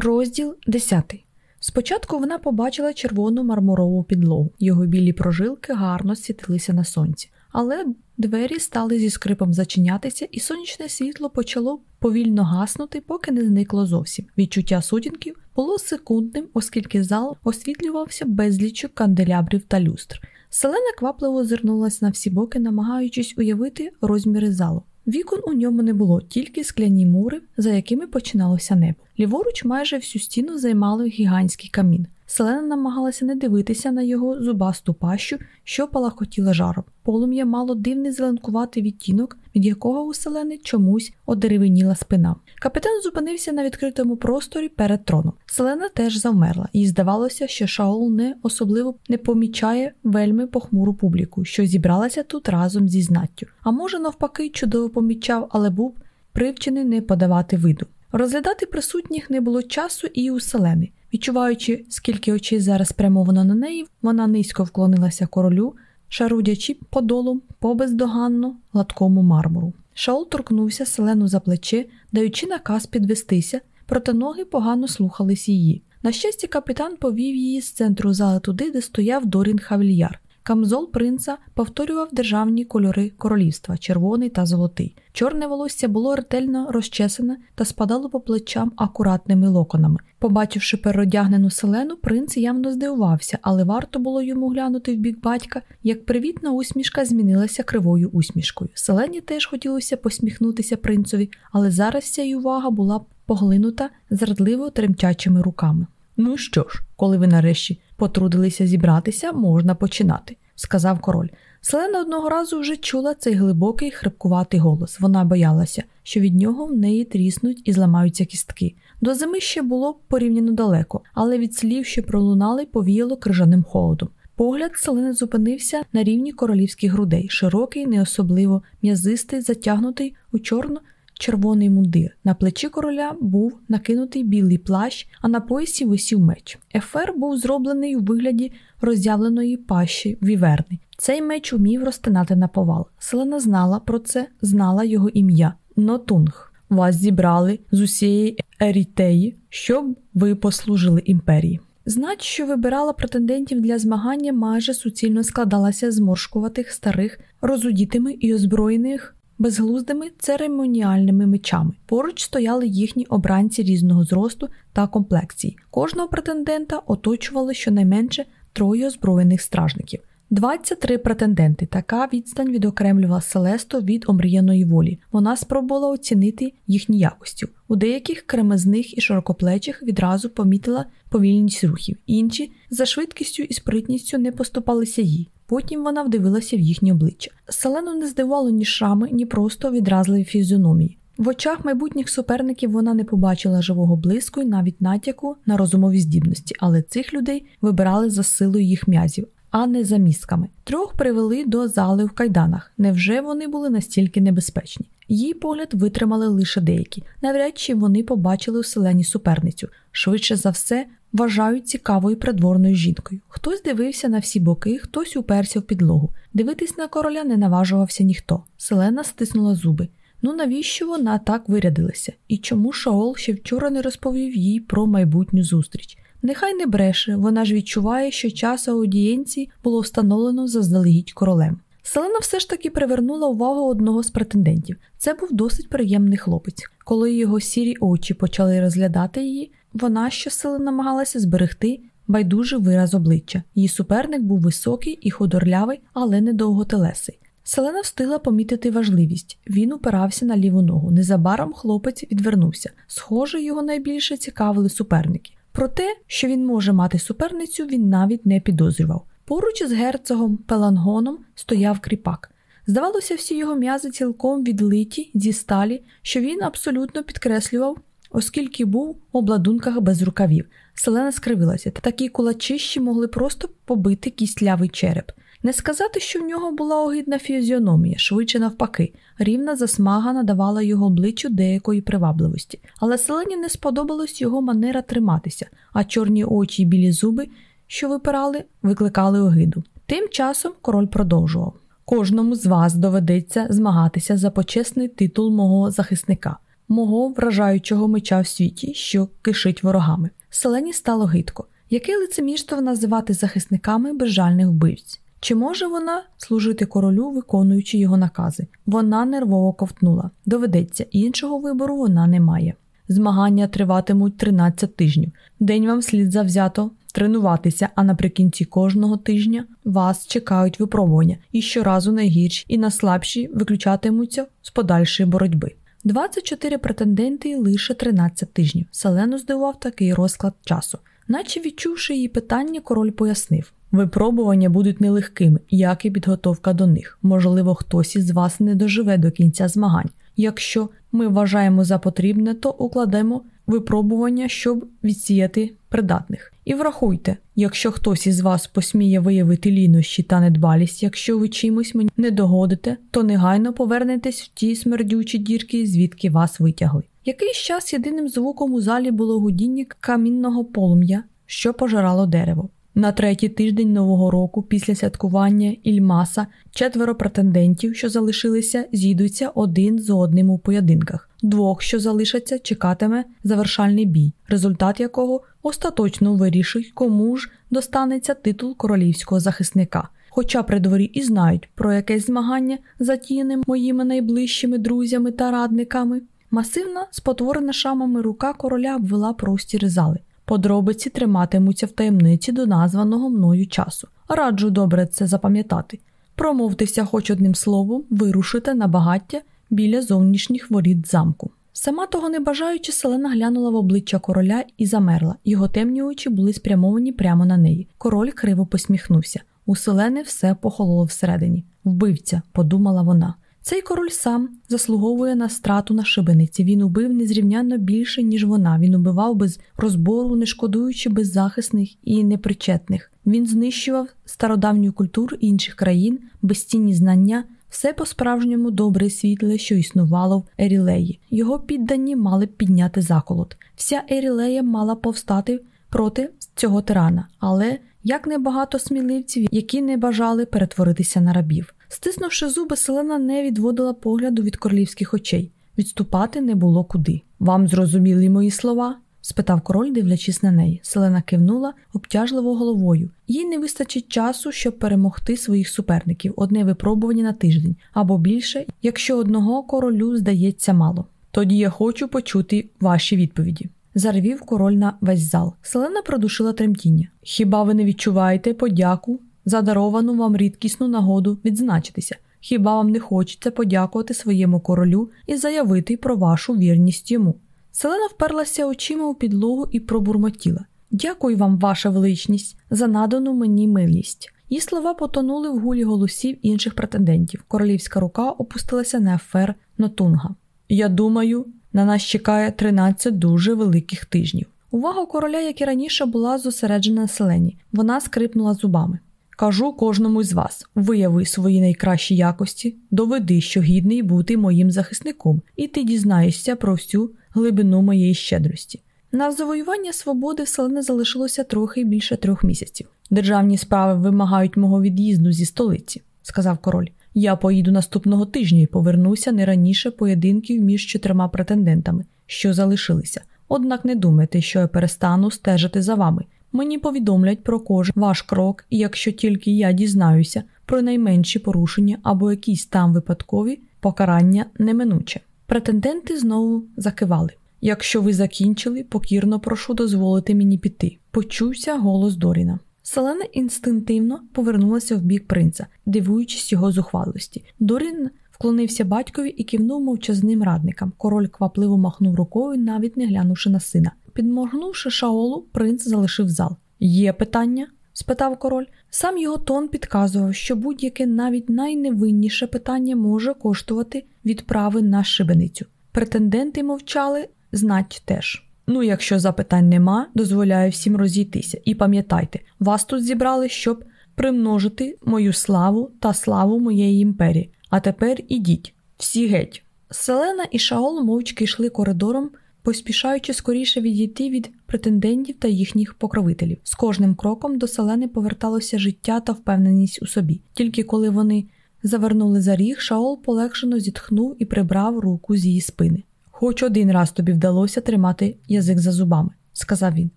Розділ 10. Спочатку вона побачила червону мармурову підлогу. Його білі прожилки гарно світилися на сонці, але двері стали зі скрипом зачинятися, і сонячне світло почало повільно гаснути, поки не зникло зовсім. Відчуття сутінків було секундним, оскільки зал освітлювався безліччю канделябрів та люстр. Селена квапливо озирнулася на всі боки, намагаючись уявити розміри залу. Вікон у ньому не було, тільки скляні мури, за якими починалося небо. Ліворуч майже всю стіну займали гігантський камін. Селена намагалася не дивитися на його зубасту пащу, що палахотіла жаром. Полум'я мало дивний зеленкуватий відтінок, від якого у селени чомусь одеревеніла спина. Капітан зупинився на відкритому просторі перед троном. Селена теж завмерла, їй здавалося, що Шаол не особливо не помічає вельми похмуру публіку, що зібралася тут разом зі знаттю. А може, навпаки, чудово помічав, але був привчений не подавати виду. Розглядати присутніх не було часу і у селени. Відчуваючи, скільки очей зараз спрямовано на неї, вона низько вклонилася королю, шарудячи подолом по бездоганно гладкому мармуру. Шаол торкнувся селену за плече, даючи наказ підвестися, проте ноги погано слухались її. На щастя, капітан повів її з центру зали туди, де стояв Дорін Хавільяр. Камзол принца повторював державні кольори королівства червоний та золотий. Чорне волосся було ретельно розчесане та спадало по плечам акуратними локонами. Побачивши переодягнену селену, принц явно здивувався, але варто було йому глянути в бік батька, як привітна усмішка змінилася кривою усмішкою. Селені теж хотілося посміхнутися принцові, але зараз ця й увага була поглинута зрадливо тремтячими руками. Ну що ж, коли ви нарешті потрудилися зібратися, можна починати, сказав король. Селена одного разу вже чула цей глибокий хрипкуватий голос. Вона боялася, що від нього в неї тріснуть і зламаються кістки. До зими ще було порівняно далеко, але від слів, що пролунали, повіяло крижаним холодом. Погляд селени зупинився на рівні королівських грудей, широкий, не особливо м'язистий, затягнутий у чорно червоний мундир. На плечі короля був накинутий білий плащ, а на поясі висів меч. Ефер був зроблений у вигляді роззявленої пащі віверни. Цей меч умів розтинати на повал. Селена знала про це, знала його ім'я Нотунг. Вас зібрали з усієї ерітеї, щоб ви послужили імперії. Знать, що вибирала претендентів для змагання, майже суцільно складалася з моршкуватих старих, розудітими і озброєних безглуздими церемоніальними мечами. Поруч стояли їхні обранці різного зросту та комплекції. Кожного претендента оточували щонайменше троє озброєних стражників. 23 претенденти. Така відстань відокремлювала Селесто від омріяної волі. Вона спробувала оцінити їхні якості. У деяких кремезних і широкоплечих відразу помітила повільність рухів, інші за швидкістю і спритністю не поступалися їй. Потім вона вдивилася в їхнє обличчя. Селену не здивувало ні шрами, ні просто відразливі фізіономії. В очах майбутніх суперників вона не побачила живого блиску і навіть натяку на розумові здібності, але цих людей вибирали за силою їх м'язів, а не за мізками. Трьох привели до зали в кайданах. Невже вони були настільки небезпечні? Її погляд витримали лише деякі. Навряд чи вони побачили у селені суперницю. Швидше за все, вважають цікавою придворною жінкою. Хтось дивився на всі боки, хтось уперся в підлогу. Дивитись на короля не наважувався ніхто. Селена стиснула зуби. Ну навіщо вона так вирядилася? І чому Шаол ще вчора не розповів їй про майбутню зустріч? Нехай не бреше, вона ж відчуває, що час аудієнції було встановлено заздалегідь королем. Селена все ж таки привернула увагу одного з претендентів. Це був досить приємний хлопець. Коли його сірі очі почали розглядати її, вона щосили намагалася зберегти байдужий вираз обличчя. Її суперник був високий і худорлявий, але недовготелесий. Селена встигла помітити важливість. Він упирався на ліву ногу. Незабаром хлопець відвернувся. Схоже, його найбільше цікавили суперники. Про те, що він може мати суперницю, він навіть не підозрював. Поруч із герцогом Пелангоном стояв кріпак. Здавалося, всі його м'язи цілком відлиті зі сталі, що він абсолютно підкреслював, оскільки був у обладунках без рукавів. Селена скривилася, такі кулачищі могли просто побити кістлявий череп. Не сказати, що в нього була огидна фізіономія, швидше навпаки, рівна засмага надавала його обличчю деякої привабливості, але селені не сподобалась його манера триматися, а чорні очі й білі зуби, що випирали, викликали огиду. Тим часом король продовжував: кожному з вас доведеться змагатися за почесний титул мого захисника. Мого вражаючого меча в світі, що кишить ворогами. Селені стало гидко. Яке лицемірство називати захисниками безжальних вбивць? Чи може вона служити королю, виконуючи його накази? Вона нервово ковтнула. Доведеться, іншого вибору вона не має. Змагання триватимуть 13 тижнів. День вам слід завзято тренуватися, а наприкінці кожного тижня вас чекають випробування, і щоразу найгірші і найслабші виключатимуться з подальшої боротьби. 24 претенденти і лише 13 тижнів. Селену здивував такий розклад часу. Наче відчувши її питання, король пояснив. Випробування будуть нелегкими, як і підготовка до них. Можливо, хтось із вас не доживе до кінця змагань. Якщо ми вважаємо за потрібне, то укладемо випробування, щоб відсіяти придатних. І врахуйте, якщо хтось із вас посміє виявити лінощі та недбалість, якщо ви чимось мені не догодите, то негайно повернетесь в ті смердючі дірки, звідки вас витягли. Якийсь час єдиним звуком у залі було гудіння камінного полум'я, що пожирало дерево. На третій тиждень нового року, після святкування Ільмаса, четверо претендентів, що залишилися, зійдуться один з одним у поєдинках. Двох, що залишаться, чекатиме завершальний бій, результат якого остаточно вирішить, кому ж достанеться титул королівського захисника. Хоча при дворі і знають про якесь змагання, затіяне моїми найближчими друзями та радниками. Масивна, спотворена шамами рука короля обвела простір зали. Подробиці триматимуться в таємниці до названого мною часу. Раджу добре це запам'ятати. Промовтеся хоч одним словом, вирушите на багаття біля зовнішніх воріт замку. Сама того не бажаючи, селена глянула в обличчя короля і замерла. Його темні очі були спрямовані прямо на неї. Король криво посміхнувся. У селени все похололо всередині. Вбивця, подумала вона. Цей король сам заслуговує на страту на шибениці. Він убив незрівнянно більше, ніж вона. Він убивав без розбору, не шкодуючи беззахисних і непричетних. Він знищував стародавню культуру інших країн, безцінні знання, все по-справжньому добре і світле, що існувало в Ерілеї. Його піддані мали б підняти заколот. Вся Ерілея мала повстати проти цього тирана, але як небагато сміливців, які не бажали перетворитися на рабів. Стиснувши зуби, селена не відводила погляду від королівських очей. Відступати не було куди. Вам зрозуміли мої слова? спитав король, дивлячись на неї. Селена кивнула обтяжливо головою. Їй не вистачить часу, щоб перемогти своїх суперників, одне випробування на тиждень або більше, якщо одного королю здається мало. Тоді я хочу почути ваші відповіді. Зарвів король на весь зал. Селена продушила тремтіння. Хіба ви не відчуваєте подяку за даровану вам рідкісну нагоду відзначитися? Хіба вам не хочеться подякувати своєму королю і заявити про вашу вірність йому? Селена вперлася очима у підлогу і пробурмотіла. Дякую вам, ваша величність, за надану мені милість. Її слова потонули в гулі голосів інших претендентів. Королівська рука опустилася на ефер Нотунга. Я думаю, на нас чекає 13 дуже великих тижнів. Увага короля, як і раніше, була зосереджена на селені. Вона скрипнула зубами. Кажу кожному з вас: вияви свої найкращі якості, доведи, що гідний бути моїм захисником, і ти дізнаєшся про всю глибину моєї щедрості. На завоювання свободи в селени залишилося трохи більше трьох місяців. Державні справи вимагають мого від'їзду зі столиці, сказав король. Я поїду наступного тижня і повернуся не раніше поєдинків між чотирма претендентами, що залишилися. Однак не думайте, що я перестану стежити за вами. Мені повідомлять про кожен ваш крок, і якщо тільки я дізнаюся про найменші порушення або якісь там випадкові покарання неминуче. Претенденти знову закивали. Якщо ви закінчили, покірно прошу дозволити мені піти. Почувся голос Доріна. Селена інстинктивно повернулася в бік принца, дивуючись його зухвалості. Дорін вклонився батькові і кивнув мовчазним радникам. Король квапливо махнув рукою, навіть не глянувши на сина. Підморгнувши шаолу, принц залишив зал. Є питання? спитав король. Сам його тон підказував, що будь-яке навіть найневинніше питання може коштувати відправи на шибеницю. Претенденти мовчали, знать теж. Ну, якщо запитань нема, дозволяю всім розійтися. І пам'ятайте, вас тут зібрали, щоб примножити мою славу та славу моєї імперії. А тепер ідіть, всі геть. Селена і Шаол мовчки йшли коридором, поспішаючи скоріше відійти від претендентів та їхніх покровителів. З кожним кроком до селени поверталося життя та впевненість у собі. Тільки коли вони завернули за ріг, Шаол полегшено зітхнув і прибрав руку з її спини. Хоч один раз тобі вдалося тримати язик за зубами, сказав він.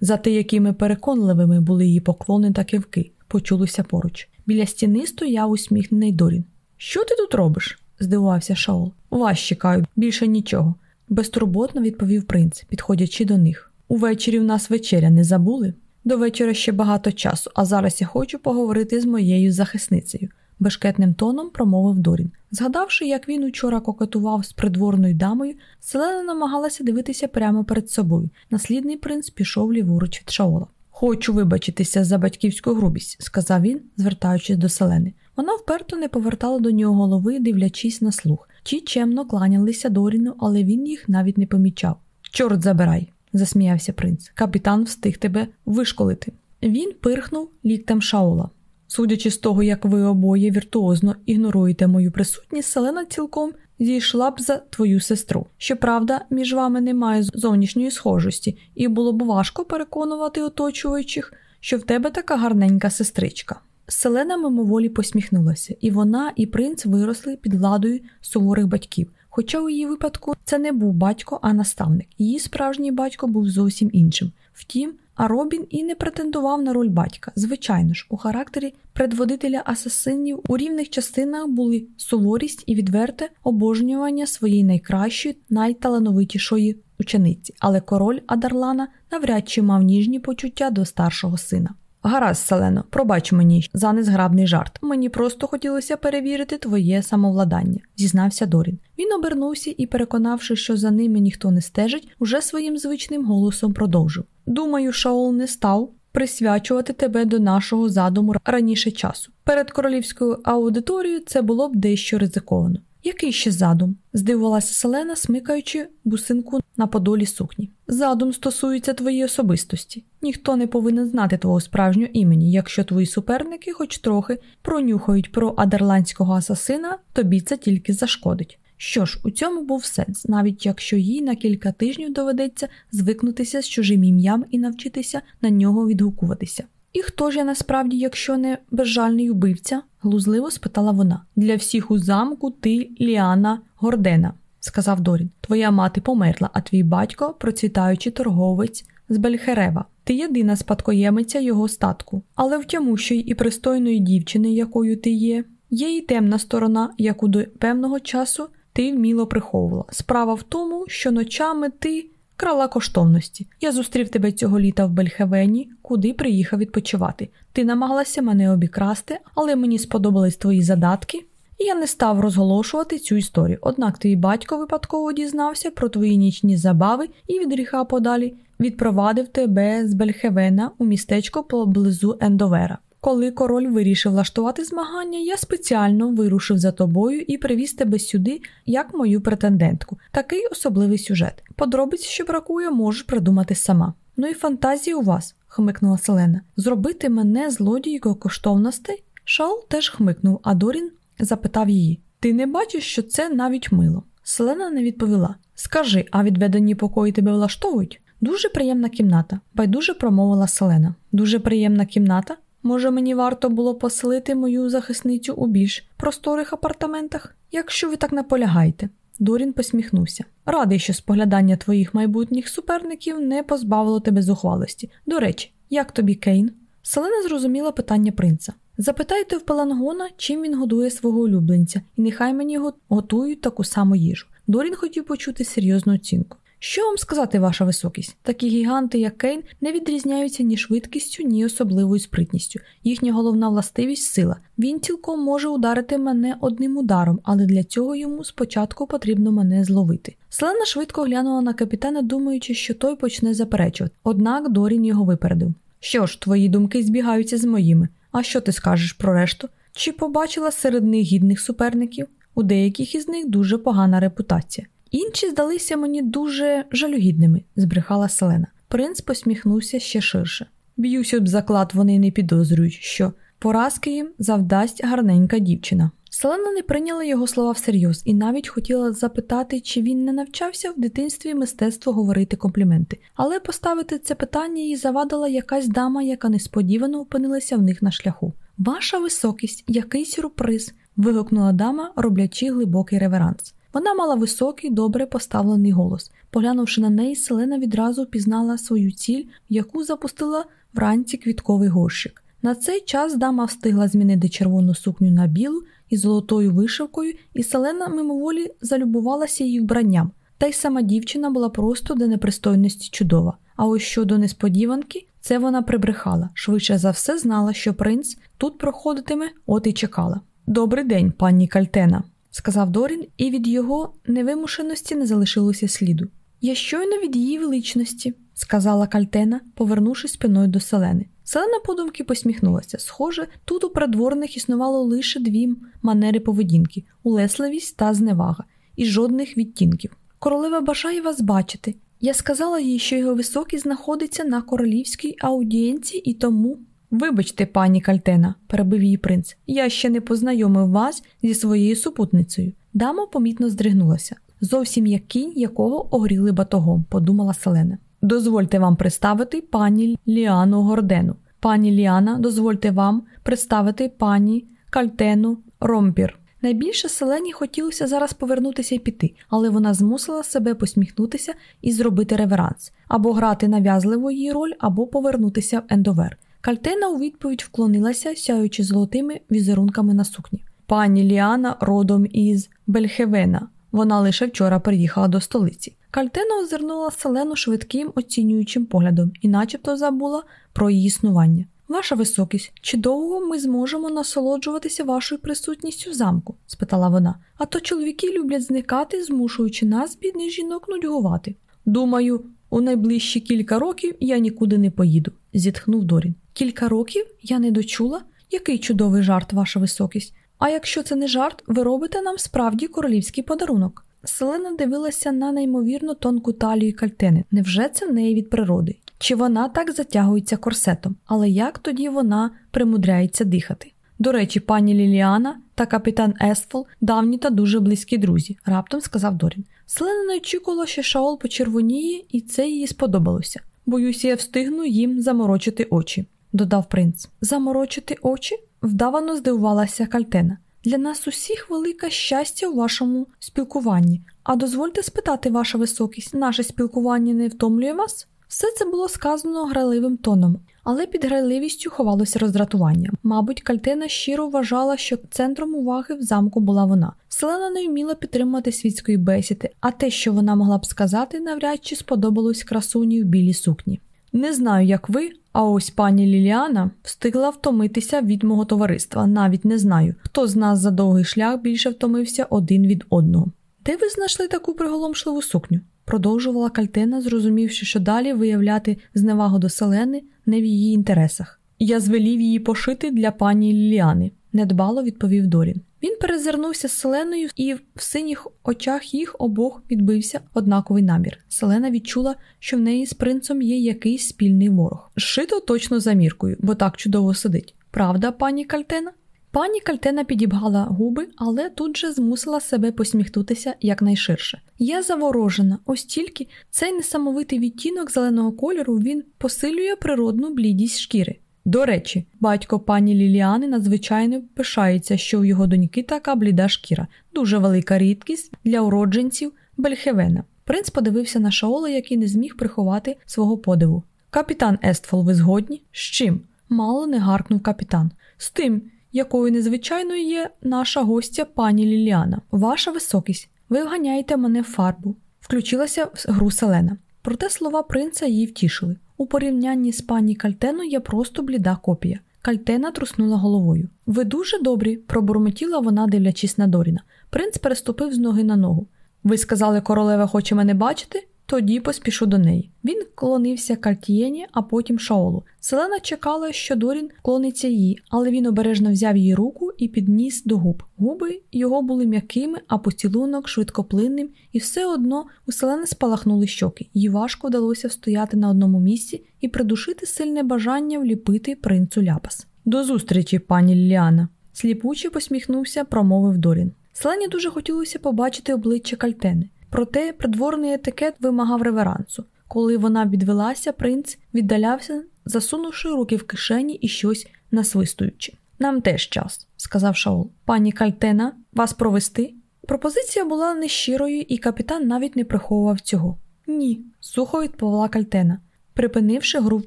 За те, якими переконливими були її поклони та кивки, почулися поруч. Біля стіни стояв усміхнений Дорін. Що ти тут робиш? здивувався Шаол. Вас чекаю, більше нічого. Безтурботно відповів принц, підходячи до них. Увечері в нас вечеря не забули? До вечора ще багато часу, а зараз я хочу поговорити з моєю захисницею, бешкетним тоном промовив Дорін. Згадавши, як він учора кокетував з придворною дамою, Селена намагалася дивитися прямо перед собою. Наслідний принц пішов ліворуч від Шаола. Хочу вибачитися за батьківську грубість, сказав він, звертаючись до Селени. Вона вперто не повертала до нього голови, дивлячись на слух. Ті чемно кланялися Доріну, але він їх навіть не помічав. Чорт забирай, засміявся принц. Капітан встиг тебе вишколити. Він пирхнув ліктем Шаола. Судячи з того, як ви обоє віртуозно ігноруєте мою присутність, селена цілком зійшла б за твою сестру. Щоправда, між вами немає зовнішньої схожості, і було б важко переконувати оточуючих, що в тебе така гарненька сестричка. Селена мимоволі посміхнулася, і вона, і принц виросли під владою суворих батьків. Хоча у її випадку це не був батько, а наставник. Її справжній батько був зовсім іншим. Втім, а Робін і не претендував на роль батька. Звичайно ж, у характері предводителя асасинів у рівних частинах були суворість і відверте обожнювання своєї найкращої, найталановитішої учениці, але король Адарлана навряд чи мав ніжні почуття до старшого сина. Гаразд, Селено, пробач мені за незграбний жарт. Мені просто хотілося перевірити твоє самовладання, зізнався Дорін. Він обернувся і, переконавши, що за ними ніхто не стежить, уже своїм звичним голосом продовжив. Думаю, Шаол не став присвячувати тебе до нашого задуму раніше часу. Перед королівською аудиторією це було б дещо ризиковано. Який ще задум? здивувалася Селена, смикаючи бусинку на подолі сукні. Задум стосується твоєї особистості. Ніхто не повинен знати твого справжнього імені. Якщо твої суперники, хоч трохи, пронюхають про адерландського асасина, тобі це тільки зашкодить. Що ж, у цьому був сенс, навіть якщо їй на кілька тижнів доведеться звикнутися з чужим ім'ям і навчитися на нього відгукуватися. І хто ж я насправді, якщо не безжальний убивця? глузливо спитала вона. Для всіх у замку ти Ліана Гордена, сказав Дорін. Твоя мати померла, а твій батько процвітаючий торговець з Бельхерева. Ти єдина спадкоємиця його статку. Але в тямущої і пристойної дівчини, якою ти є, є і темна сторона, яку до певного часу ти вміло приховувала. Справа в тому, що ночами ти крала коштовності. Я зустрів тебе цього літа в Бельхевені, куди приїхав відпочивати. Ти намагалася мене обікрасти, але мені сподобались твої задатки. Я не став розголошувати цю історію. Однак твій батько випадково дізнався про твої нічні забави і від подалі відпровадив тебе з Бельхевена у містечко поблизу Ендовера. Коли король вирішив влаштувати змагання, я спеціально вирушив за тобою і привіз тебе сюди як мою претендентку. Такий особливий сюжет. Подробиць, що бракує, можеш придумати сама. Ну і фантазії у вас, хмикнула Селена. Зробити мене злодійкою коштовностей? Шаул теж хмикнув, а Дорін запитав її: Ти не бачиш, що це навіть мило? Селена не відповіла. Скажи, а відведені покої тебе влаштовують? Дуже приємна кімната, байдуже промовила Селена. Дуже приємна кімната. Може, мені варто було поселити мою захисницю у більш просторих апартаментах, якщо ви так наполягаєте. Дорін посміхнувся. Радий, що споглядання твоїх майбутніх суперників не позбавило тебе зухвалості. До речі, як тобі Кейн? Селена зрозуміла питання принца. Запитайте в Пелангона, чим він годує свого улюбленця, і нехай мені готують таку саму їжу. Дорін хотів почути серйозну оцінку. Що вам сказати, ваша високість? Такі гіганти, як Кейн, не відрізняються ні швидкістю, ні особливою спритністю. Їхня головна властивість сила. Він цілком може ударити мене одним ударом, але для цього йому спочатку потрібно мене зловити. Селена швидко глянула на капітана, думаючи, що той почне заперечувати. Однак Дорін його випередив. Що ж, твої думки збігаються з моїми. А що ти скажеш про решту? Чи побачила серед них гідних суперників? У деяких із них дуже погана репутація. Інші здалися мені дуже жалюгідними, збрехала Селена. Принц посміхнувся ще ширше. Б'юсь об заклад, вони не підозрюють, що поразки їм завдасть гарненька дівчина. Селена не прийняла його слова всерйоз і навіть хотіла запитати, чи він не навчався в дитинстві мистецтво говорити компліменти, але поставити це питання їй завадила якась дама, яка несподівано опинилася в них на шляху. Ваша високість, який сюрприз. вигукнула дама, роблячи глибокий реверанс. Вона мала високий, добре поставлений голос. Поглянувши на неї, Селена відразу впізнала свою ціль, яку запустила вранці квітковий горщик. На цей час дама встигла змінити червону сукню на білу із золотою вишивкою, і Селена мимоволі залюбувалася її вбранням. Та й сама дівчина була просто до непристойності чудова. А ось щодо несподіванки, це вона прибрехала. Швидше за все знала, що принц тут проходитиме, от і чекала. Добрий день, пані Кальтена, сказав Дорін, і від його невимушеності не залишилося сліду. Я щойно від її величності, сказала Кальтена, повернувшись спиною до селени. Селена подумки посміхнулася. Схоже, тут у придворних існувало лише дві манери поведінки улесливість та зневага, і жодних відтінків. Королева бажає вас бачити. Я сказала їй, що його високий знаходиться на королівській аудієнції і тому. Вибачте, пані Кальтена, перебив її принц, я ще не познайомив вас зі своєю супутницею. Дама помітно здригнулася, зовсім як кінь, якого огріли батогом, подумала Селена. Дозвольте вам представити пані Ліану Гордену. Пані Ліана, дозвольте вам представити пані Кальтену Ромпір. Найбільше селені хотілося зараз повернутися і піти, але вона змусила себе посміхнутися і зробити реверанс або грати нав'язану їй роль, або повернутися в Ендовер. Кальтена у відповідь вклонилася, сяючи золотими візерунками на сукні. Пані Ліана родом із Бельхевена. Вона лише вчора приїхала до столиці. Кальтена озирнула селену швидким оцінюючим поглядом і начебто забула про її існування. Ваша високість, чи довго ми зможемо насолоджуватися вашою присутністю в замку? спитала вона. А то чоловіки люблять зникати, змушуючи нас, бідних жінок, нудьгувати. Думаю, у найближчі кілька років я нікуди не поїду, зітхнув Дорін. Кілька років я не дочула? Який чудовий жарт, ваша високість. А якщо це не жарт, ви робите нам справді королівський подарунок. Селена дивилася на неймовірно тонку талію кальтени. Невже це в неї від природи? Чи вона так затягується корсетом? Але як тоді вона примудряється дихати? До речі, пані Ліліана та капітан Естфол давні та дуже близькі друзі, раптом сказав Дорін. Селена не очікувала, що Шаол почервоніє, і це їй сподобалося. Боюся, я встигну їм заморочити очі, додав принц. Заморочити очі? Вдавано здивувалася Кальтена. Для нас усіх велике щастя у вашому спілкуванні. А дозвольте спитати, ваша високість, наше спілкування не втомлює вас? Все це було сказано граливим тоном, але під грайливістю ховалося роздратування. Мабуть, Кальтена щиро вважала, що центром уваги в замку була вона. Селена не вміла підтримати світської бесіди, а те, що вона могла б сказати, навряд чи сподобалось красуні в білій сукні. Не знаю, як ви, а ось пані Ліліана встигла втомитися від мого товариства. Навіть не знаю, хто з нас за довгий шлях більше втомився один від одного. Де ви знайшли таку приголомшливу сукню? продовжувала Кальтена, зрозумівши, що далі виявляти зневагу до селени не в її інтересах. Я звелів її пошити для пані Ліліани, недбало відповів Дорін. Він перезирнувся з Селеною, і в синіх очах їх обох відбився однаковий намір. Селена відчула, що в неї з принцем є якийсь спільний ворог. Шито точно за міркою, бо так чудово сидить. Правда, пані Кальтена? Пані Кальтена підібгала губи, але тут же змусила себе посміхнутися якнайширше. Я заворожена, ось тільки цей несамовитий відтінок зеленого кольору він посилює природну блідість шкіри. До речі, батько пані Ліліани надзвичайно пишається, що у його доньки така бліда шкіра, дуже велика рідкість для уродженців Бельхевена. Принц подивився на Шаола, який не зміг приховати свого подиву. Капітан Естфол, ви згодні? З чим? Мало не гаркнув капітан. З тим, якою незвичайною є наша гостя пані Ліліана. Ваша високість, ви вганяєте мене в фарбу, включилася в гру Селена. Проте слова принца її втішили. У порівнянні з пані Кальтеною я просто бліда копія. Кальтена труснула головою. Ви дуже добрі, пробурмотіла вона, дивлячись на Доріна. Принц переступив з ноги на ногу. Ви сказали, королева хоче мене бачити? Тоді поспішу до неї. Він клонився Картієні, а потім Шаолу. Селена чекала, що Дорін клониться їй, але він обережно взяв її руку і підніс до губ. Губи його були м'якими, а поцілунок швидкоплинним, і все одно у Селени спалахнули щоки. Їй важко вдалося стояти на одному місці і придушити сильне бажання вліпити принцу ляпас. До зустрічі, пані Ліліана. Сліпуче посміхнувся, промовив Дорін. Селені дуже хотілося побачити обличчя Кальтени. Проте придворний етикет вимагав реверансу. Коли вона відвелася, принц віддалявся, засунувши руки в кишені і щось насвистуючи. Нам теж час, сказав Шаол. Пані Кальтена, вас провести? Пропозиція була нещирою, і капітан навіть не приховував цього. Ні, сухо відповіла Кальтена, припинивши гру в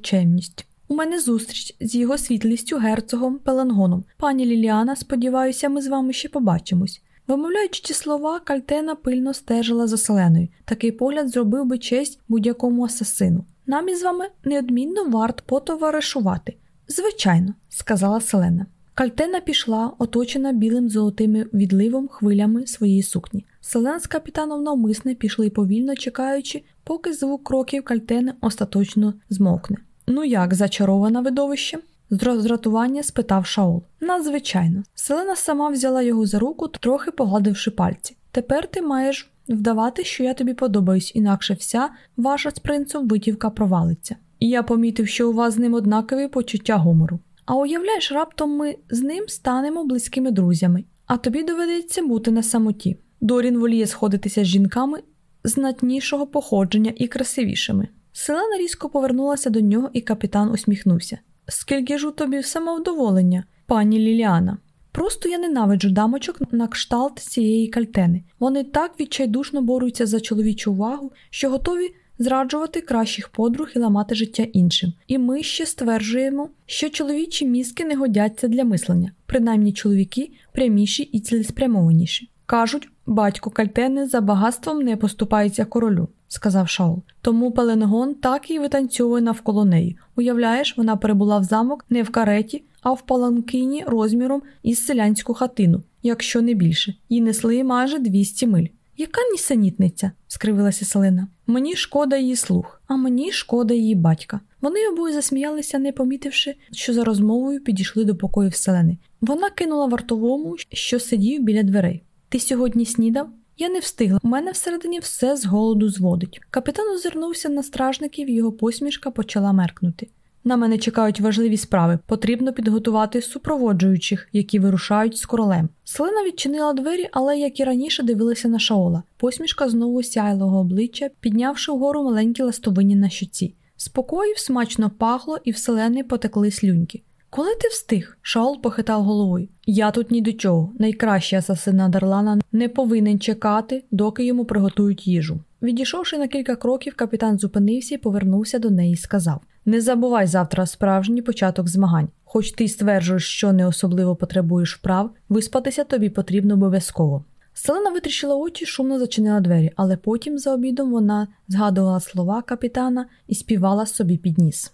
чемність. У мене зустріч з його світлістю герцогом Пеленгоном. Пані Ліліана, сподіваюся, ми з вами ще побачимось. Вимовляючи ті слова, Кальтена пильно стежила за селеною. Такий погляд зробив би честь будь-якому асасину. Нам із вами неодмінно варт потоваришувати. Звичайно, сказала Селена. Кальтена пішла, оточена білим золотими відливом хвилями своєї сукні. Селена з капітаном навмисне пішли повільно чекаючи, поки звук кроків кальтени остаточно змовкне. Ну як, зачарована видовище? З роздратування спитав Шаол. Надзвичайно. Селена сама взяла його за руку, трохи погладивши пальці. Тепер ти маєш вдавати, що я тобі подобаюсь, інакше вся ваша з принцем витівка провалиться. І я помітив, що у вас з ним однакові почуття гумору. А уявляєш, раптом ми з ним станемо близькими друзями, а тобі доведеться бути на самоті. Дорін воліє сходитися з жінками знатнішого походження і красивішими. Селена різко повернулася до нього, і капітан усміхнувся. Скільки ж у тобі самовдоволення, пані Ліліана? Просто я ненавиджу дамочок на кшталт цієї кальтени. Вони так відчайдушно борються за чоловічу увагу, що готові зраджувати кращих подруг і ламати життя іншим. І ми ще стверджуємо, що чоловічі мізки не годяться для мислення, принаймні чоловіки пряміші і цілеспрямованіші. Кажуть, батько Кальтени за багатством не поступається королю, сказав Шаул. Тому Пеленгон так і витанцьовує навколо неї. Уявляєш, вона перебула в замок не в кареті, а в паланкині розміром із селянську хатину, якщо не більше, і несли майже 200 миль. Яка нісенітниця? скривилася Селена. Мені шкода її слух, а мені шкода її батька. Вони обоє засміялися, не помітивши, що за розмовою підійшли до покоїв Селени. Вона кинула вартовому, що сидів біля дверей. Ти сьогодні снідав? Я не встигла. У мене всередині все з голоду зводить. Капітан озирнувся на стражників, його посмішка почала меркнути. На мене чекають важливі справи. Потрібно підготувати супроводжуючих, які вирушають з королем. Селена відчинила двері, але, як і раніше, дивилася на Шаола. Посмішка знову сяйлого обличчя, піднявши вгору маленькі ластовині на щоці. Спокоїв смачно пахло, і в селени потекли слюньки. Коли ти встиг? Шаол похитав головою. Я тут ні до чого. Найкращий асасин Дарлана не повинен чекати, доки йому приготують їжу. Відійшовши на кілька кроків, капітан зупинився і повернувся до неї і сказав: Не забувай завтра справжній початок змагань. Хоч ти стверджуєш, що не особливо потребуєш вправ, виспатися тобі потрібно обов'язково. Селена витріщила очі, шумно зачинила двері, але потім за обідом вона згадувала слова капітана і співала собі під ніс.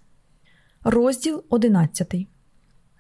Розділ одинадцятий.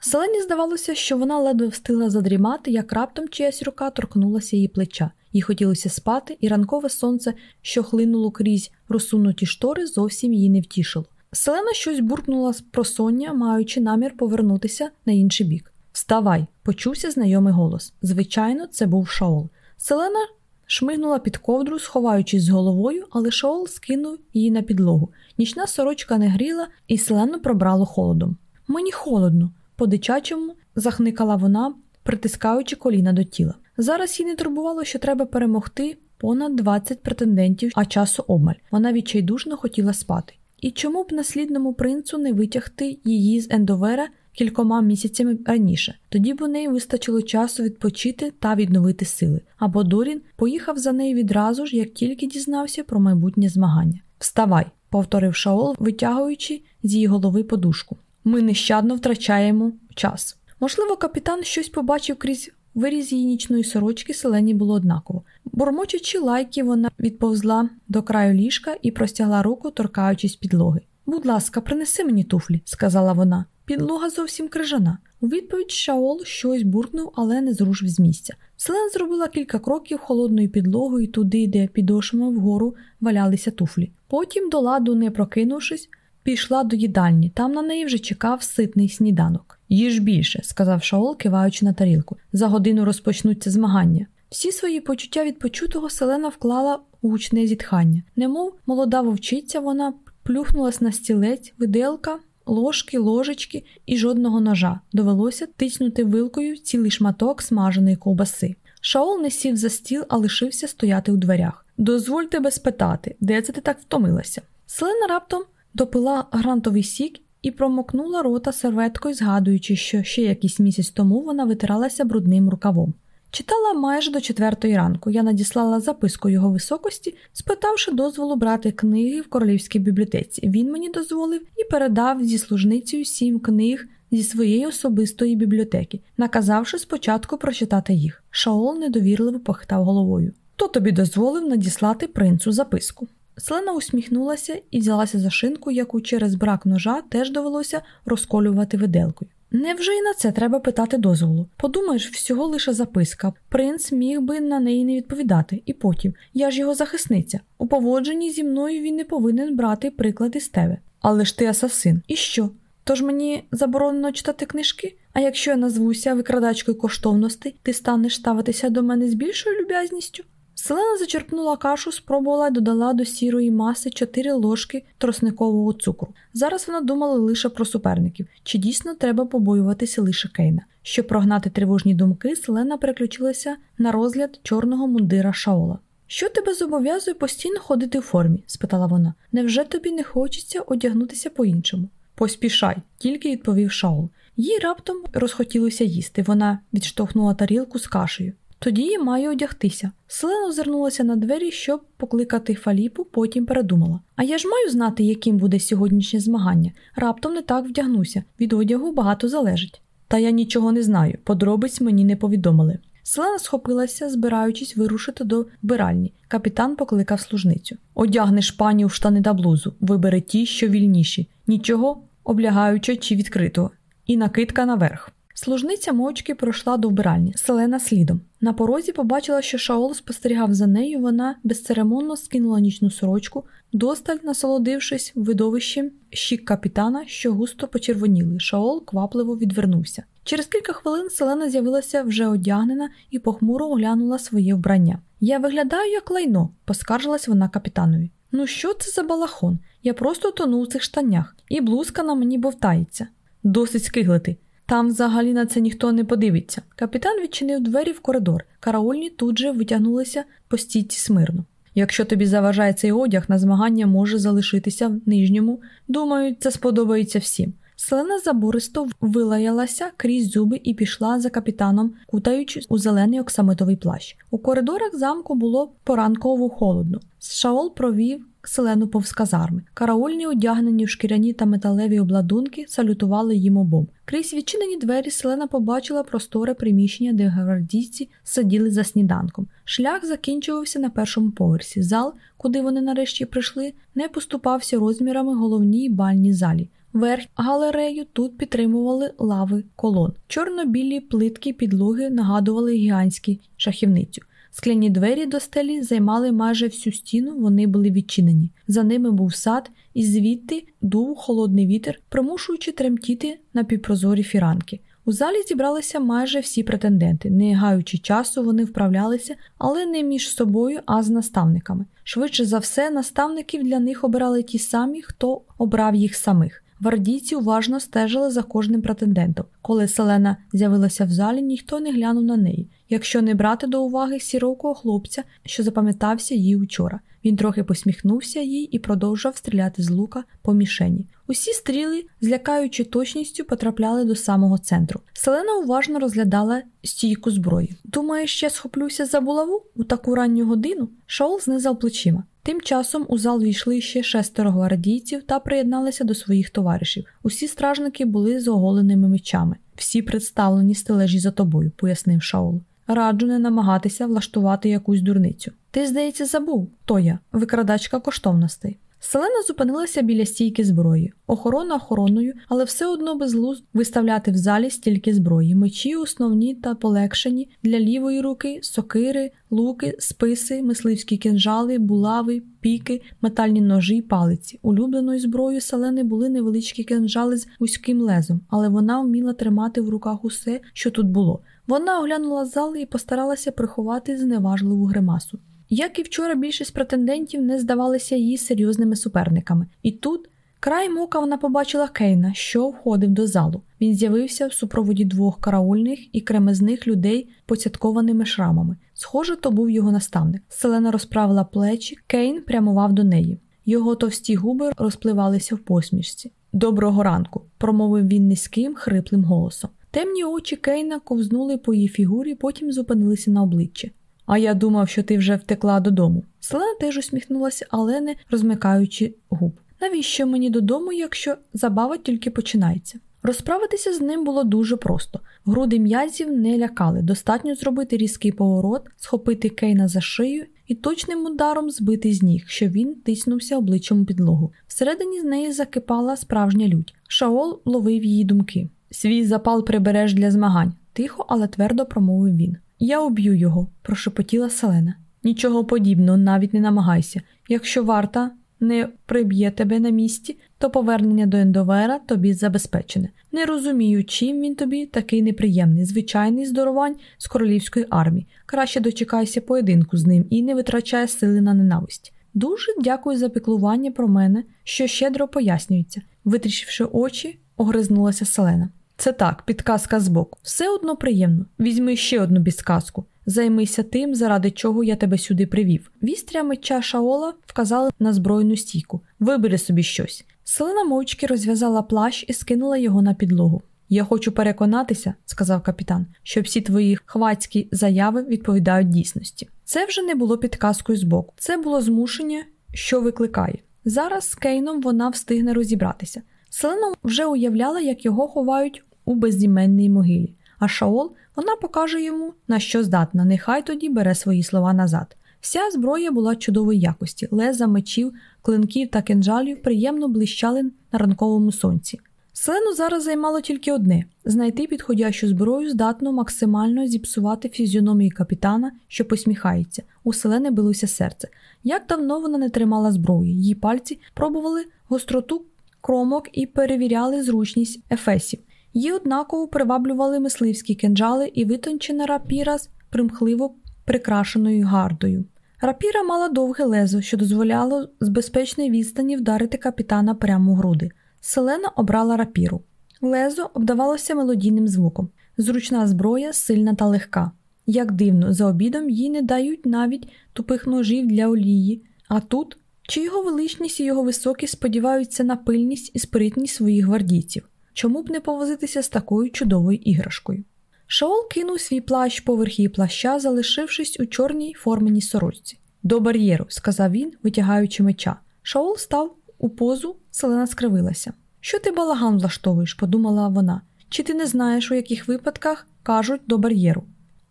Селені здавалося, що вона ледве встигла задрімати, як раптом чиясь рука торкнулася її плеча. Їй хотілося спати, і ранкове сонце, що хлинуло крізь розсунуті штори, зовсім її не втішило. Селена щось буркнула з просоння, маючи намір повернутися на інший бік. Вставай, почувся знайомий голос. Звичайно, це був Шаол. Селена шмигнула під ковдру, сховаючись з головою, але Шаол скинув її на підлогу. Нічна сорочка не гріла, і селену пробрало холодом. Мені холодно. По дичачому захникала вона, притискаючи коліна до тіла. Зараз їй не турбувало, що треба перемогти понад 20 претендентів, а часу обмаль. Вона відчайдушно хотіла спати. І чому б наслідному принцу не витягти її з Ендовера кількома місяцями раніше? Тоді б у неї вистачило часу відпочити та відновити сили. Або Дорін поїхав за нею відразу ж, як тільки дізнався про майбутнє змагання. Вставай, повторив Шаол, витягуючи з її голови подушку. Ми нещадно втрачаємо час. Можливо, капітан щось побачив крізь виріз її нічної сорочки, селені було однаково. Бормочучи лайки, вона відповзла до краю ліжка і простягла руку, торкаючись підлоги. Будь ласка, принеси мені туфлі, сказала вона. Підлога зовсім крижана. У відповідь Шаол щось буркнув, але не зрушив з місця. Селена зробила кілька кроків холодною підлогою туди, де підошвами вгору валялися туфлі. Потім, до ладу, не прокинувшись, пішла до їдальні. Там на неї вже чекав ситний сніданок. Їж більше, сказав Шаол, киваючи на тарілку. За годину розпочнуться змагання. Всі свої почуття від почутого селена вклала гучне зітхання. Немов молода вовчиця, вона плюхнулась на стілець, виделка, ложки, ложечки і жодного ножа. Довелося тиснути вилкою цілий шматок смаженої ковбаси. Шаол не сів за стіл, а лишився стояти у дверях. Дозволь тебе спитати, де це ти так втомилася? Селена раптом допила грантовий сік і промокнула рота серветкою, згадуючи, що ще якийсь місяць тому вона витиралася брудним рукавом. Читала майже до четвертої ранку. Я надіслала записку його високості, спитавши дозволу брати книги в королівській бібліотеці. Він мені дозволив і передав зі служницею сім книг зі своєї особистої бібліотеки, наказавши спочатку прочитати їх. Шаол недовірливо похитав головою. Хто тобі дозволив надіслати принцу записку? Селена усміхнулася і взялася за шинку, яку через брак ножа теж довелося розколювати виделкою. Невже і на це треба питати дозволу? Подумаєш, всього лише записка. Принц міг би на неї не відповідати, і потім я ж його захисниця. У поводженні зі мною він не повинен брати приклад із тебе. Але ж ти асасин. І що? Тож мені заборонено читати книжки? А якщо я назвуся викрадачкою коштовностей, ти станеш ставитися до мене з більшою люб'язністю? Селена зачерпнула кашу, спробувала і додала до сірої маси чотири ложки тросникового цукру. Зараз вона думала лише про суперників, чи дійсно треба побоюватися лише Кейна. Щоб прогнати тривожні думки, Селена переключилася на розгляд чорного мундира Шаола. Що тебе зобов'язує постійно ходити в формі? спитала вона. Невже тобі не хочеться одягнутися по-іншому? Поспішай, тільки відповів Шаол. Їй раптом розхотілося їсти. Вона відштовхнула тарілку з кашею. Тоді маю одягтися. Селена озирнулася на двері, щоб покликати Фаліпу, потім передумала. А я ж маю знати, яким буде сьогоднішнє змагання. Раптом не так вдягнуся, від одягу багато залежить. Та я нічого не знаю, подробиць мені не повідомили. Селена схопилася, збираючись вирушити до вбиральні. Капітан покликав служницю. Одягнеш пані у штани та блузу, вибери ті, що вільніші, нічого облягаючи чи відкритого, і накидка наверх. Служниця мовчки пройшла до вбиральні, селена слідом. На порозі побачила, що Шаол спостерігав за нею, вона безцеремонно скинула нічну сорочку, досталь насолодившись видовищем щік капітана, що густо почервоніли. Шаол квапливо відвернувся. Через кілька хвилин селена з'явилася вже одягнена і похмуро оглянула своє вбрання. Я виглядаю як лайно, поскаржилась вона капітанові. Ну що це за балахон? Я просто тону в цих штанях, і блузка на мені бовтається. Досить скиглити. Там взагалі на це ніхто не подивиться. Капітан відчинив двері в коридор. Караульні тут же витягнулися по стійці смирно. Якщо тобі заважає цей одяг, на змагання може залишитися в нижньому. Думаю, це сподобається всім. Селена забористо вилаялася крізь зуби і пішла за капітаном, кутаючись у зелений оксамитовий плащ. У коридорах замку було поранково холодно. Шаол провів селену повз казарми. Караульні, одягнені в шкіряні та металеві обладунки, салютували їм обом. Крізь відчинені двері селена побачила просторе приміщення, де гвардійці сиділи за сніданком. Шлях закінчувався на першому поверсі. Зал, куди вони нарешті прийшли, не поступався розмірами головній бальній залі. Верх галерею тут підтримували лави колон. Чорно-білі плитки підлоги нагадували гігантські шахівницю. Скляні двері до стелі займали майже всю стіну, вони були відчинені. За ними був сад, і звідти дув холодний вітер, примушуючи тремтіти на півпрозорі фіранки. У залі зібралися майже всі претенденти. Не гаючи часу, вони вправлялися, але не між собою, а з наставниками. Швидше за все, наставників для них обирали ті самі, хто обрав їх самих. Гвардійці уважно стежили за кожним претендентом. Коли Селена з'явилася в залі, ніхто не глянув на неї, якщо не брати до уваги сірокого хлопця, що запам'ятався їй учора. Він трохи посміхнувся їй і продовжував стріляти з лука по мішені. Усі стріли, злякаючи точністю, потрапляли до самого центру. Селена уважно розглядала стійку зброї. Думаєш, я схоплюся за булаву у таку ранню годину? Шаол знизав плечима. Тим часом у зал війшли ще шестеро гвардійців та приєдналися до своїх товаришів. Усі стражники були з оголеними мечами. Всі представлені стележі за тобою, пояснив Шаул. Раджу не намагатися влаштувати якусь дурницю. Ти, здається, забув, то я, викрадачка коштовностей. Селена зупинилася біля стійки зброї, охорона охороною, але все одно без луз виставляти в залі стільки зброї, мечі, основні та полегшені для лівої руки, сокири, луки, списи, мисливські кинжали, булави, піки, метальні ножі, палиці. Улюбленою зброєю селени були невеличкі кинжали з вузьким лезом, але вона вміла тримати в руках усе, що тут було. Вона оглянула зал і постаралася приховати зневажливу гримасу. Як і вчора, більшість претендентів не здавалися їй серйозними суперниками, і тут край мока вона побачила Кейна, що входив до залу. Він з'явився в супроводі двох караульних і кремезних людей поцяткованими шрамами. Схоже, то був його наставник. Селена розправила плечі, Кейн прямував до неї. Його товсті губи розпливалися в посмішці. Доброго ранку, промовив він низьким, хриплим голосом. Темні очі Кейна ковзнули по її фігурі, потім зупинилися на обличчі. А я думав, що ти вже втекла додому. Селена теж усміхнулася, але не розмикаючи губ. Навіщо мені додому, якщо забава тільки починається? Розправитися з ним було дуже просто. Груди м'язів не лякали, достатньо зробити різкий поворот, схопити Кейна за шию і точним ударом збити з ніг, що він тиснувся обличчям у підлогу. Всередині з неї закипала справжня лють. Шаол ловив її думки. Свій запал прибереш для змагань, тихо, але твердо промовив він. Я уб'ю його, прошепотіла Селена. Нічого подібного, навіть не намагайся. Якщо варта не приб'є тебе на місці, то повернення до Ендовера тобі забезпечене. Не розумію, чим він тобі такий неприємний, звичайний здоровань з королівської армії. Краще дочекайся поєдинку з ним і не витрачай сили на ненависть. Дуже дякую за піклування про мене, що щедро пояснюється. Витріщивши очі, огризнулася Селена. Це так, підказка збоку. Все одно приємно. Візьми ще одну підказку. Займися тим, заради чого я тебе сюди привів. Вістря меча Шаола вказали на збройну стійку. Вибери собі щось. Селена мовчки розв'язала плащ і скинула його на підлогу. Я хочу переконатися, сказав капітан, що всі твої хвацькі заяви відповідають дійсності. Це вже не було підказкою збоку, це було змушення, що викликає. Зараз з Кейном вона встигне розібратися. Селена вже уявляла, як його ховають у безіменній могилі, а Шаол вона покаже йому, на що здатна, нехай тоді бере свої слова назад. Вся зброя була чудової якості, леза мечів, клинків та кинджалів приємно блищали на ранковому сонці. Селену зараз займало тільки одне знайти підходящу зброю, здатну максимально зіпсувати фізіономію капітана, що посміхається. У селени билося серце. Як давно вона не тримала зброї, її пальці пробували гостроту кромок і перевіряли зручність ефесів. Її однаково приваблювали мисливські кинджали і витончена рапіра з примхливо прикрашеною гардою. Рапіра мала довге лезо, що дозволяло з безпечної відстані вдарити капітана прямо в груди. Селена обрала рапіру. Лезо обдавалося мелодійним звуком. Зручна зброя, сильна та легка. Як дивно, за обідом їй не дають навіть тупих ножів для олії, а тут чи його величність і його високість сподіваються на пильність і спритність своїх гвардійців. Чому б не повозитися з такою чудовою іграшкою? Шаол кинув свій плащ поверх її плаща, залишившись у чорній форменій сорочці. До бар'єру, сказав він, витягаючи меча. Шаол став у позу, селена скривилася. Що ти балаган влаштовуєш? подумала вона. Чи ти не знаєш, у яких випадках кажуть до бар'єру?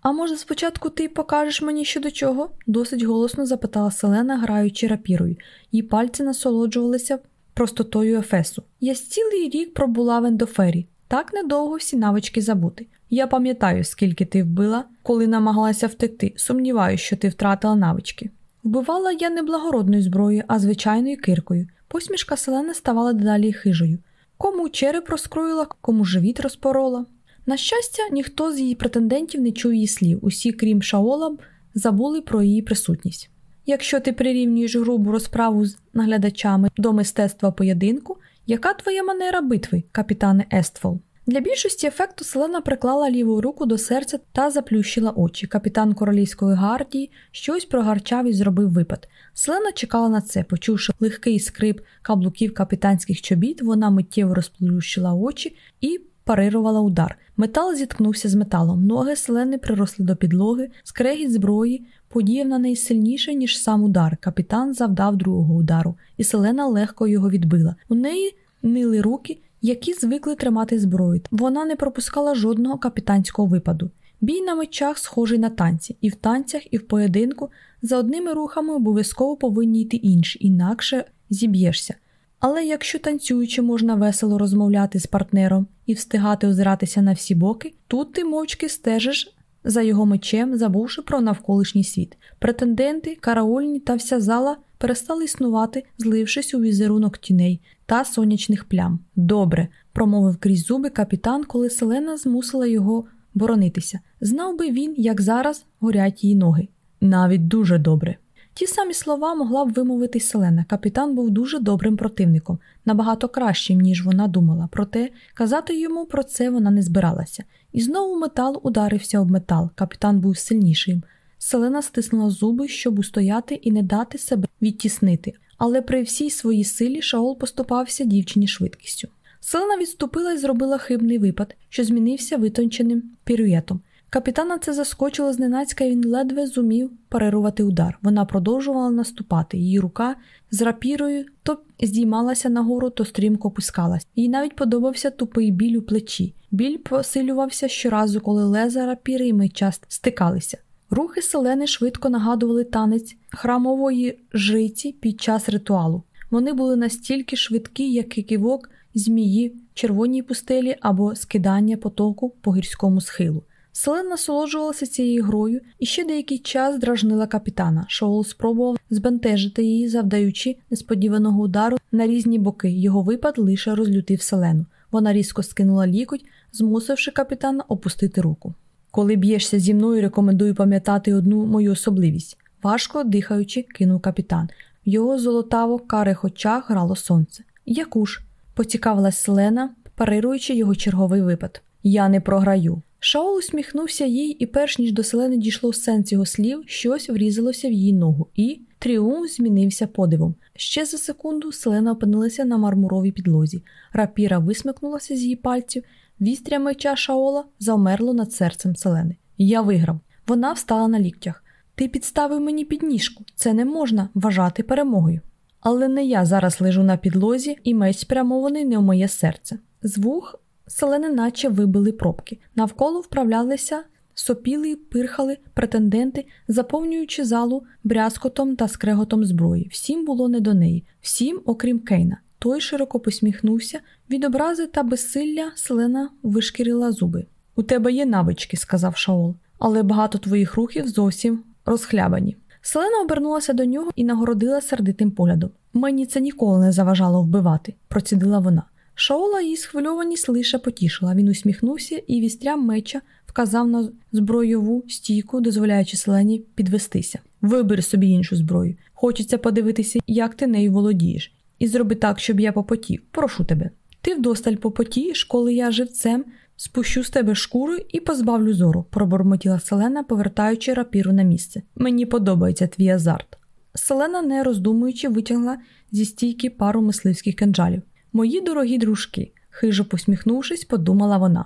А може, спочатку ти покажеш мені що до чого? досить голосно запитала Селена, граючи рапірою. Її пальці насолоджувалися простотою Ефесу. Я цілий рік пробула в ендофері. Так недовго всі навички забути. Я пам'ятаю, скільки ти вбила, коли намагалася втекти. Сумніваюся, що ти втратила навички. Вбивала я не благородною зброєю, а звичайною киркою. Посмішка селени ставала дедалі хижою. Кому череп розкроїла, кому живіт розпорола. На щастя, ніхто з її претендентів не чув її слів, усі, крім Шаола, забули про її присутність. Якщо ти прирівнюєш грубу розправу з наглядачами до мистецтва поєдинку, яка твоя манера битви, капітане Ествол? Для більшості ефекту Селена приклала ліву руку до серця та заплющила очі. Капітан королівської гардії щось прогарчав і зробив випад. Селена чекала на це, почувши легкий скрип каблуків капітанських чобіт, вона миттєво розплющила очі і парирувала удар. Метал зіткнувся з металом. Ноги селени приросли до підлоги, скрегіт зброї подіяв на неї сильніше, ніж сам удар. Капітан завдав другого удару, і селена легко його відбила. У неї нили руки, які звикли тримати зброю. Вона не пропускала жодного капітанського випаду. Бій на мечах схожий на танці, і в танцях, і в поєдинку за одними рухами обов'язково повинні йти інші, інакше зіб'єшся. Але якщо танцюючи можна весело розмовляти з партнером і встигати озиратися на всі боки, тут ти мовчки стежиш за його мечем, забувши про навколишній світ. Претенденти, караульні та вся зала перестали існувати, злившись у візерунок тіней та сонячних плям. Добре, промовив крізь зуби капітан, коли Селена змусила його боронитися. Знав би він, як зараз горять її ноги. Навіть дуже добре. Ті самі слова могла б вимовити Селена. Капітан був дуже добрим противником, набагато кращим, ніж вона думала, проте казати йому про це вона не збиралася. І знову метал ударився об метал. Капітан був сильнішим. Селена стиснула зуби, щоб устояти і не дати себе відтіснити, але при всій своїй силі Шаол поступався дівчині швидкістю. Селена відступила і зробила хибний випад, що змінився витонченим піруєтом. Капітана це заскочило зненацька, він ледве зумів парирувати удар. Вона продовжувала наступати. Її рука з рапірою то здіймалася нагору, то стрімко опускалась. Їй навіть подобався тупий біль у плечі. Біль посилювався щоразу, коли леза рапіри і меча стикалися. Рухи селени швидко нагадували танець храмової жриці під час ритуалу. Вони були настільки швидкі, як і кивок змії червоній пустелі або скидання потоку по гірському схилу. Селен насолоджувалася цією грою і ще деякий час дражнила капітана. Шоул спробував збентежити її, завдаючи несподіваного удару на різні боки. Його випад лише розлютив селену. Вона різко скинула лікоть, змусивши капітана опустити руку. Коли б'єшся зі мною, рекомендую пам'ятати одну мою особливість. Важко дихаючи, кинув капітан. В його золотаво карих очах грало сонце. Яку ж? поцікавилась Селена, парируючи його черговий випад. Я не програю. Шаол усміхнувся їй, і, перш ніж до селени дійшло сенс його слів, щось врізалося в її ногу, і тріумф змінився подивом. Ще за секунду селена опинилася на мармуровій підлозі. Рапіра висмикнулася з її пальців, вістря меча Шаола завмерло над серцем селени. Я виграв. Вона встала на ліктях. Ти підставив мені підніжку. Це не можна вважати перемогою. Але не я зараз лежу на підлозі, і меч спрямований не в моє серце. З вух селени наче вибили пробки. Навколо вправлялися, сопіли, пирхали претенденти, заповнюючи залу брязкотом та скреготом зброї. Всім було не до неї, всім, окрім Кейна. Той широко посміхнувся. Від образи та безсилля селена вишкірила зуби. У тебе є навички, сказав Шаол, але багато твоїх рухів зовсім розхлябані. Селена обернулася до нього і нагородила сердитим поглядом. Мені це ніколи не заважало вбивати, процідила вона. Шаола її схвильованість лише потішила. Він усміхнувся і вістрям меча вказав на збройову стійку, дозволяючи селені підвестися. Вибери собі іншу зброю. Хочеться подивитися, як ти нею володієш, і зроби так, щоб я попотів. Прошу тебе. Ти вдосталь попотієш, коли я живцем спущу з тебе шкуру і позбавлю зору, пробормотіла Селена, повертаючи рапіру на місце. Мені подобається твій азарт. Селена, не роздумуючи, витягла зі стійки пару мисливських кинджалів. Мої дорогі дружки, хижо посміхнувшись, подумала вона.